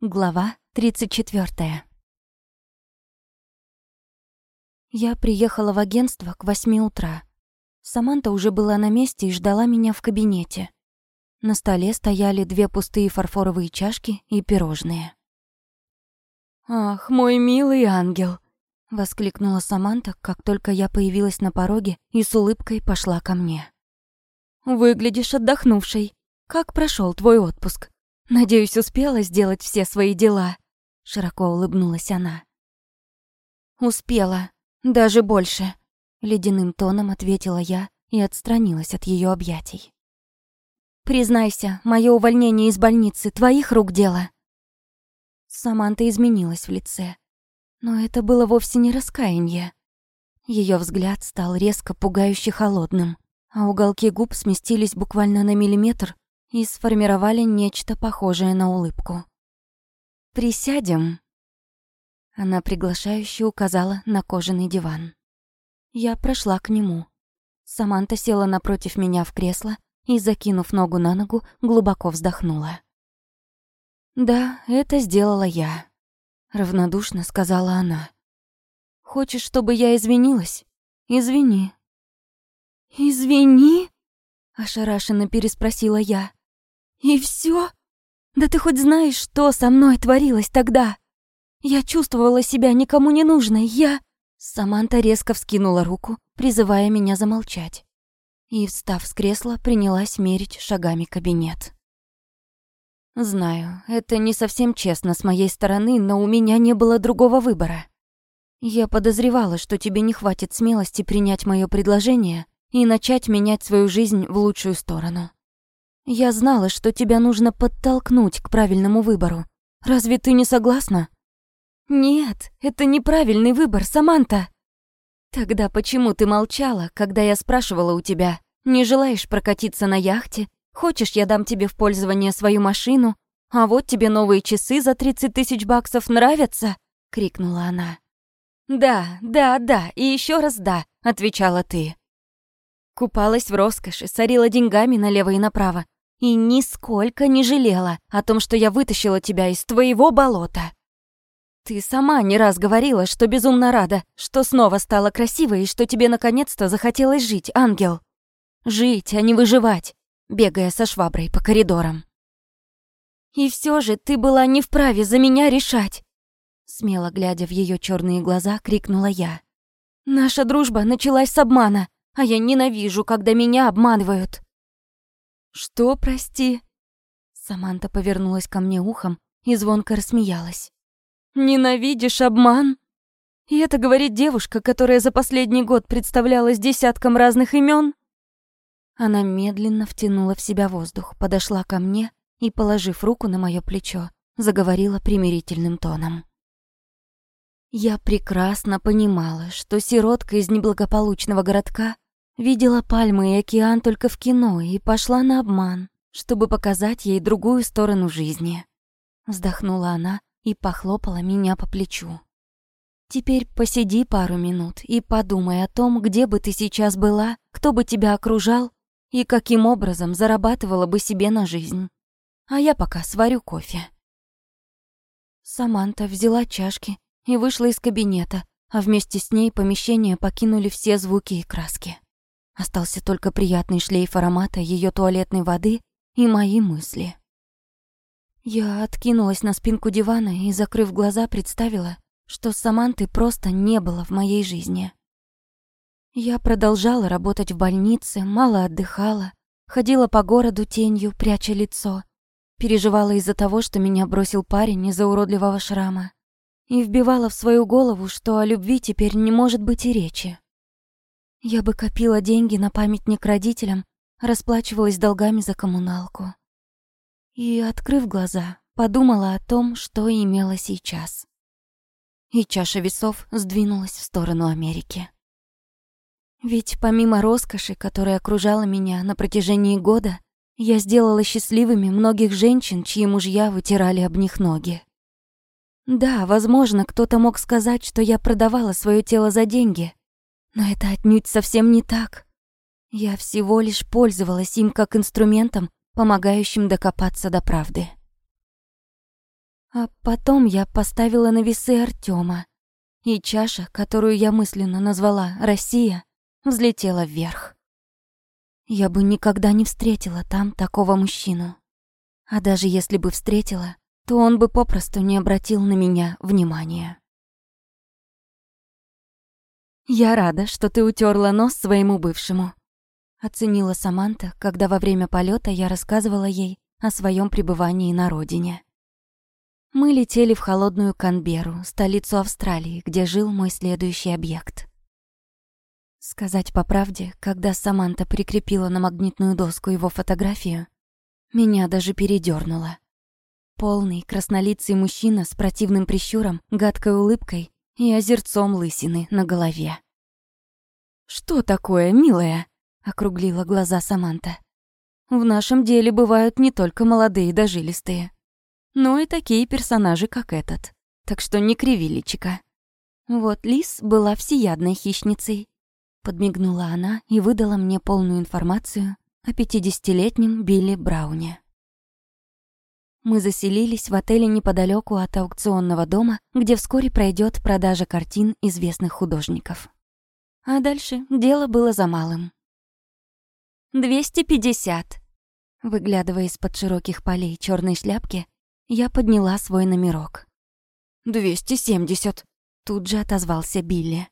Глава 34. Я приехала в агентство к восьми утра. Саманта уже была на месте и ждала меня в кабинете. На столе стояли две пустые фарфоровые чашки и пирожные. «Ах, мой милый ангел!» — воскликнула Саманта, как только я появилась на пороге и с улыбкой пошла ко мне. «Выглядишь отдохнувшей. Как прошел твой отпуск?» Надеюсь, успела сделать все свои дела. Широко улыбнулась она. Успела, даже больше. Ледяным тоном ответила я и отстранилась от ее объятий. Признайся, мое увольнение из больницы твоих рук дело. Саманта изменилась в лице, но это было вовсе не раскаяние. Ее взгляд стал резко пугающе холодным, а уголки губ сместились буквально на миллиметр и сформировали нечто похожее на улыбку. «Присядем?» Она приглашающе указала на кожаный диван. Я прошла к нему. Саманта села напротив меня в кресло и, закинув ногу на ногу, глубоко вздохнула. «Да, это сделала я», — равнодушно сказала она. «Хочешь, чтобы я извинилась? Извини». «Извини?» — ошарашенно переспросила я. И все? Да ты хоть знаешь, что со мной творилось тогда? Я чувствовала себя никому не нужной, я... Саманта резко вскинула руку, призывая меня замолчать. И, встав с кресла, принялась мерить шагами кабинет. Знаю, это не совсем честно с моей стороны, но у меня не было другого выбора. Я подозревала, что тебе не хватит смелости принять мое предложение и начать менять свою жизнь в лучшую сторону. Я знала, что тебя нужно подтолкнуть к правильному выбору. Разве ты не согласна? Нет, это неправильный выбор, Саманта. Тогда почему ты молчала, когда я спрашивала у тебя, не желаешь прокатиться на яхте? Хочешь, я дам тебе в пользование свою машину? А вот тебе новые часы за 30 тысяч баксов нравятся? Крикнула она. Да, да, да, и еще раз да, отвечала ты. Купалась в роскоши, сорила деньгами налево и направо, и нисколько не жалела о том, что я вытащила тебя из твоего болота. Ты сама не раз говорила, что безумно рада, что снова стала красивой и что тебе наконец-то захотелось жить, ангел. Жить, а не выживать, бегая со шваброй по коридорам. И все же ты была не вправе за меня решать. Смело глядя в ее черные глаза, крикнула я. Наша дружба началась с обмана, а я ненавижу, когда меня обманывают. «Что, прости?» Саманта повернулась ко мне ухом и звонко рассмеялась. «Ненавидишь обман?» И это говорит девушка, которая за последний год представлялась десятком разных имен. Она медленно втянула в себя воздух, подошла ко мне и, положив руку на мое плечо, заговорила примирительным тоном. Я прекрасно понимала, что сиротка из неблагополучного городка Видела пальмы и океан только в кино и пошла на обман, чтобы показать ей другую сторону жизни. Вздохнула она и похлопала меня по плечу. Теперь посиди пару минут и подумай о том, где бы ты сейчас была, кто бы тебя окружал и каким образом зарабатывала бы себе на жизнь. А я пока сварю кофе. Саманта взяла чашки и вышла из кабинета, а вместе с ней помещение покинули все звуки и краски. Остался только приятный шлейф аромата ее туалетной воды и мои мысли. Я откинулась на спинку дивана и, закрыв глаза, представила, что Саманты просто не было в моей жизни. Я продолжала работать в больнице, мало отдыхала, ходила по городу тенью, пряча лицо, переживала из-за того, что меня бросил парень из-за уродливого шрама, и вбивала в свою голову, что о любви теперь не может быть и речи. Я бы копила деньги на памятник родителям, расплачивалась долгами за коммуналку. И, открыв глаза, подумала о том, что имела сейчас. И чаша весов сдвинулась в сторону Америки. Ведь помимо роскоши, которая окружала меня на протяжении года, я сделала счастливыми многих женщин, чьи мужья вытирали об них ноги. Да, возможно, кто-то мог сказать, что я продавала свое тело за деньги, но это отнюдь совсем не так. Я всего лишь пользовалась им как инструментом, помогающим докопаться до правды. А потом я поставила на весы Артема, и чаша, которую я мысленно назвала «Россия», взлетела вверх. Я бы никогда не встретила там такого мужчину. А даже если бы встретила, то он бы попросту не обратил на меня внимания. «Я рада, что ты утерла нос своему бывшему», — оценила Саманта, когда во время полета я рассказывала ей о своем пребывании на родине. Мы летели в холодную Канберу, столицу Австралии, где жил мой следующий объект. Сказать по правде, когда Саманта прикрепила на магнитную доску его фотографию, меня даже передёрнуло. Полный, краснолицый мужчина с противным прищуром, гадкой улыбкой и озерцом лысины на голове. «Что такое, милая?» — округлила глаза Саманта. «В нашем деле бывают не только молодые да жилистые, но и такие персонажи, как этот. Так что не криви личика». Вот Лис была всеядной хищницей. Подмигнула она и выдала мне полную информацию о пятидесятилетнем Билли Брауне. Мы заселились в отеле неподалеку от аукционного дома, где вскоре пройдет продажа картин известных художников. А дальше дело было за малым. «Двести пятьдесят!» Выглядывая из-под широких полей черной шляпки, я подняла свой номерок. «Двести семьдесят!» Тут же отозвался Билли.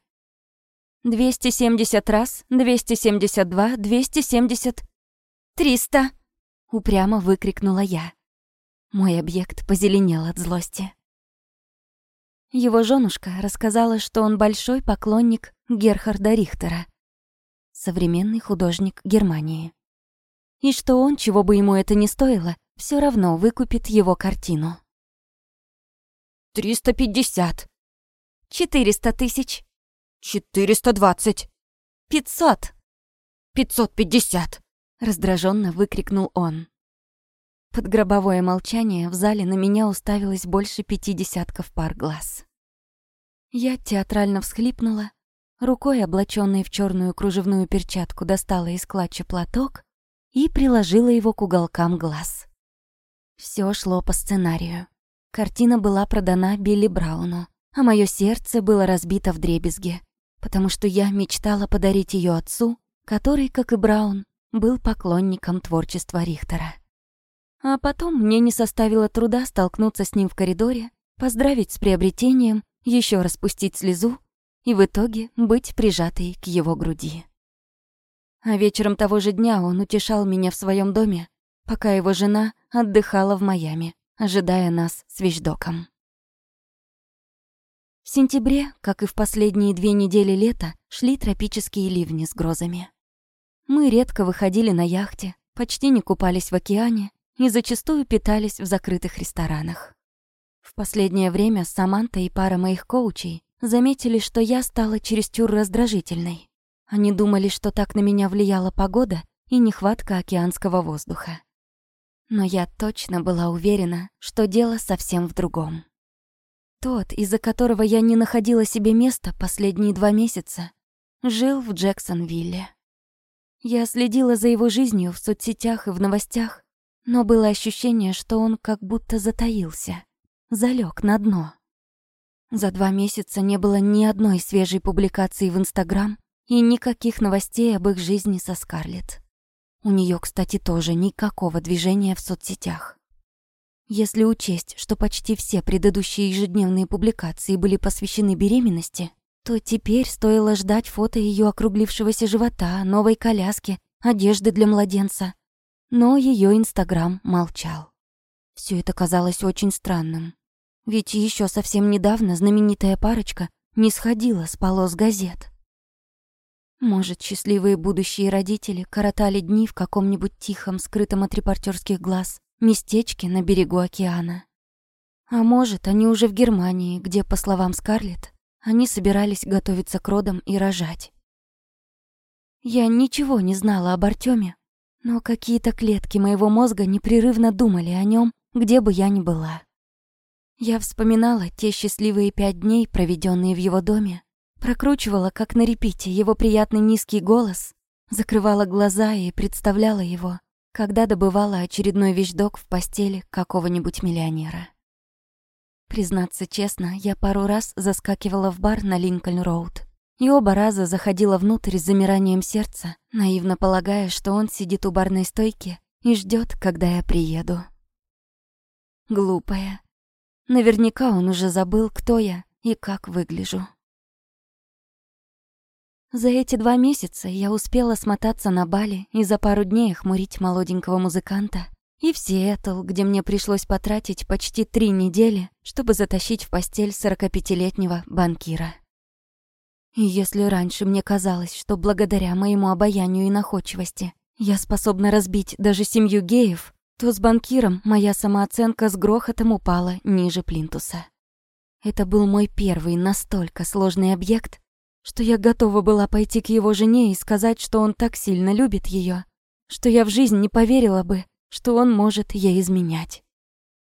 «Двести семьдесят раз, двести семьдесят два, двести семьдесят...» «Триста!» Упрямо выкрикнула я. Мой объект позеленел от злости. Его женушка рассказала, что он большой поклонник Герхарда Рихтера, современный художник Германии. И что он, чего бы ему это ни стоило, все равно выкупит его картину. «Триста пятьдесят!» «Четыреста тысяч!» «Четыреста двадцать!» «Пятьсот!» «Пятьсот пятьдесят!» раздраженно выкрикнул он. Под гробовое молчание в зале на меня уставилось больше пяти десятков пар глаз. Я театрально всхлипнула, рукой, облачённой в черную кружевную перчатку, достала из клатча платок и приложила его к уголкам глаз. Все шло по сценарию. Картина была продана Билли Брауну, а мое сердце было разбито в дребезги, потому что я мечтала подарить ее отцу, который, как и Браун, был поклонником творчества Рихтера. А потом мне не составило труда столкнуться с ним в коридоре, поздравить с приобретением, еще раз пустить слезу и в итоге быть прижатой к его груди. А вечером того же дня он утешал меня в своем доме, пока его жена отдыхала в Майами, ожидая нас с вещдоком. В сентябре, как и в последние две недели лета, шли тропические ливни с грозами. Мы редко выходили на яхте, почти не купались в океане и зачастую питались в закрытых ресторанах. В последнее время Саманта и пара моих коучей заметили, что я стала чересчур раздражительной. Они думали, что так на меня влияла погода и нехватка океанского воздуха. Но я точно была уверена, что дело совсем в другом. Тот, из-за которого я не находила себе места последние два месяца, жил в Джексонвилле. Я следила за его жизнью в соцсетях и в новостях но было ощущение, что он как будто затаился, залег на дно. За два месяца не было ни одной свежей публикации в Инстаграм и никаких новостей об их жизни со Скарлетт. У нее, кстати, тоже никакого движения в соцсетях. Если учесть, что почти все предыдущие ежедневные публикации были посвящены беременности, то теперь стоило ждать фото ее округлившегося живота, новой коляски, одежды для младенца но ее Инстаграм молчал. Все это казалось очень странным. Ведь еще совсем недавно знаменитая парочка не сходила с полос газет. Может, счастливые будущие родители коротали дни в каком-нибудь тихом, скрытом от репортерских глаз, местечке на берегу океана. А может, они уже в Германии, где, по словам Скарлетт, они собирались готовиться к родам и рожать. Я ничего не знала об Артеме, но какие-то клетки моего мозга непрерывно думали о нем, где бы я ни была. Я вспоминала те счастливые пять дней, проведенные в его доме, прокручивала, как на репите, его приятный низкий голос, закрывала глаза и представляла его, когда добывала очередной вещдок в постели какого-нибудь миллионера. Признаться честно, я пару раз заскакивала в бар на Линкольн-Роуд. И оба раза заходила внутрь с замиранием сердца, наивно полагая, что он сидит у барной стойки и ждет, когда я приеду. Глупая. Наверняка он уже забыл, кто я и как выгляжу. За эти два месяца я успела смотаться на Бали и за пару дней охмурить молоденького музыканта, и в Сиэтл, где мне пришлось потратить почти три недели, чтобы затащить в постель 45-летнего банкира. Если раньше мне казалось, что благодаря моему обаянию и находчивости я способна разбить даже семью геев, то с банкиром моя самооценка с грохотом упала ниже плинтуса. Это был мой первый настолько сложный объект, что я готова была пойти к его жене и сказать, что он так сильно любит ее, что я в жизнь не поверила бы, что он может ей изменять.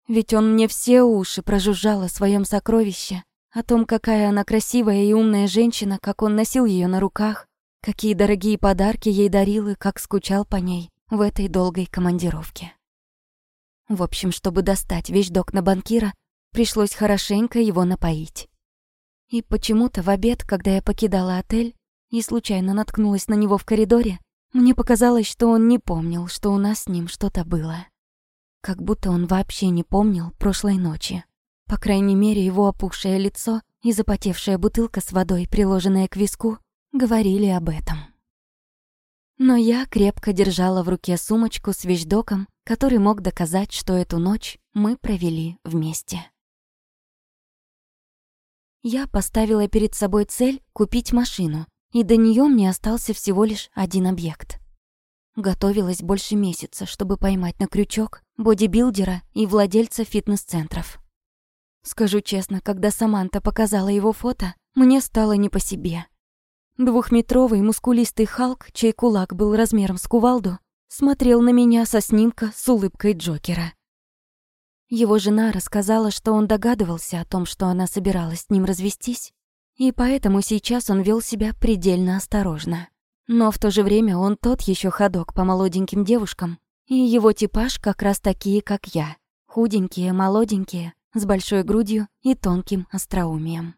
Ведь он мне все уши прожужжал о своем сокровище, о том, какая она красивая и умная женщина, как он носил ее на руках, какие дорогие подарки ей дарил и как скучал по ней в этой долгой командировке. В общем, чтобы достать вещдок на банкира, пришлось хорошенько его напоить. И почему-то в обед, когда я покидала отель и случайно наткнулась на него в коридоре, мне показалось, что он не помнил, что у нас с ним что-то было. Как будто он вообще не помнил прошлой ночи. По крайней мере, его опухшее лицо и запотевшая бутылка с водой, приложенная к виску, говорили об этом. Но я крепко держала в руке сумочку с вещдоком, который мог доказать, что эту ночь мы провели вместе. Я поставила перед собой цель купить машину, и до нее мне остался всего лишь один объект. Готовилась больше месяца, чтобы поймать на крючок бодибилдера и владельца фитнес-центров. Скажу честно, когда Саманта показала его фото, мне стало не по себе. Двухметровый мускулистый Халк, чей кулак был размером с кувалду, смотрел на меня со снимка с улыбкой Джокера. Его жена рассказала, что он догадывался о том, что она собиралась с ним развестись, и поэтому сейчас он вел себя предельно осторожно. Но в то же время он тот еще ходок по молоденьким девушкам, и его типаж как раз такие, как я. Худенькие, молоденькие, с большой грудью и тонким остроумием.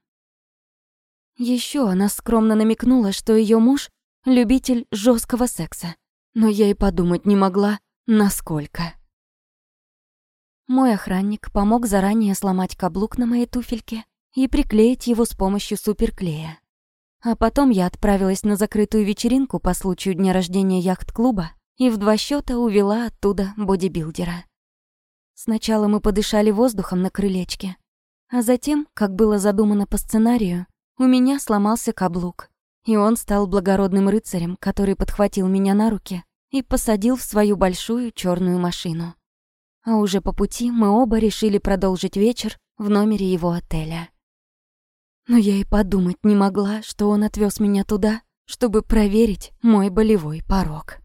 Еще она скромно намекнула, что ее муж — любитель жесткого секса, но я и подумать не могла, насколько. Мой охранник помог заранее сломать каблук на моей туфельке и приклеить его с помощью суперклея. А потом я отправилась на закрытую вечеринку по случаю дня рождения яхт-клуба и в два счета увела оттуда бодибилдера. Сначала мы подышали воздухом на крылечке, а затем, как было задумано по сценарию, у меня сломался каблук, и он стал благородным рыцарем, который подхватил меня на руки и посадил в свою большую черную машину. А уже по пути мы оба решили продолжить вечер в номере его отеля. Но я и подумать не могла, что он отвез меня туда, чтобы проверить мой болевой порог.